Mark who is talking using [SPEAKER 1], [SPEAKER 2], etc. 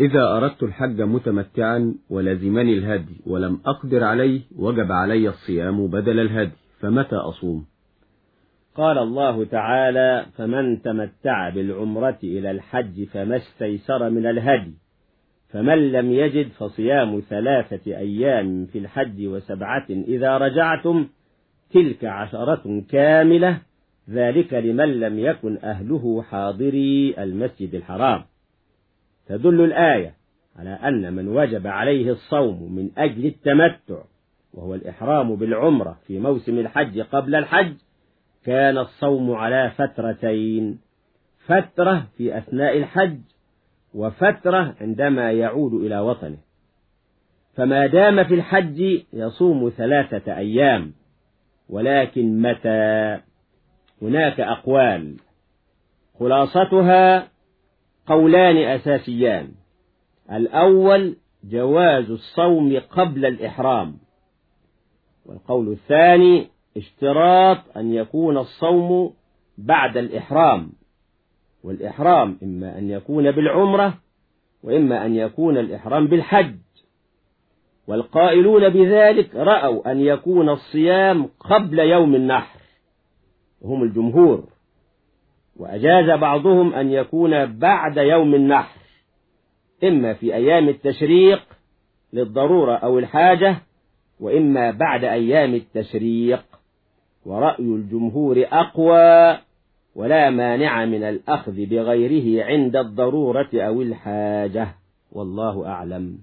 [SPEAKER 1] إذا أردت الحج متمتعا ولزمني الهدي ولم أقدر عليه وجب علي الصيام بدل الهدي فمتى أصوم؟
[SPEAKER 2] قال الله تعالى فمن تمتع بالعمرة إلى الحج فما استيسر من الهدي فمن لم يجد فصيام ثلاثة أيام في الحج وسبعة إذا رجعتم تلك عشرة كاملة ذلك لمن لم يكن أهله حاضري المسجد الحرام. تدل الآية على أن من وجب عليه الصوم من أجل التمتع وهو الإحرام بالعمرة في موسم الحج قبل الحج كان الصوم على فترتين فترة في أثناء الحج وفترة عندما يعود إلى وطنه. فما دام في الحج يصوم ثلاثة أيام ولكن متى؟ هناك أقوال. خلاصتها قولان أساسيان. الأول جواز الصوم قبل الإحرام. والقول الثاني اشتراط أن يكون الصوم بعد الإحرام. والإحرام إما أن يكون بالعمرة وإما أن يكون الإحرام بالحج. والقائلون بذلك رأوا أن يكون الصيام قبل يوم النحر. وهم الجمهور. وأجاز بعضهم أن يكون بعد يوم النحر إما في أيام التشريق للضرورة أو الحاجة وإما بعد أيام التشريق. ورأي الجمهور أقوى ولا مانع من الأخذ بغيره عند الضرورة أو الحاجة والله أعلم.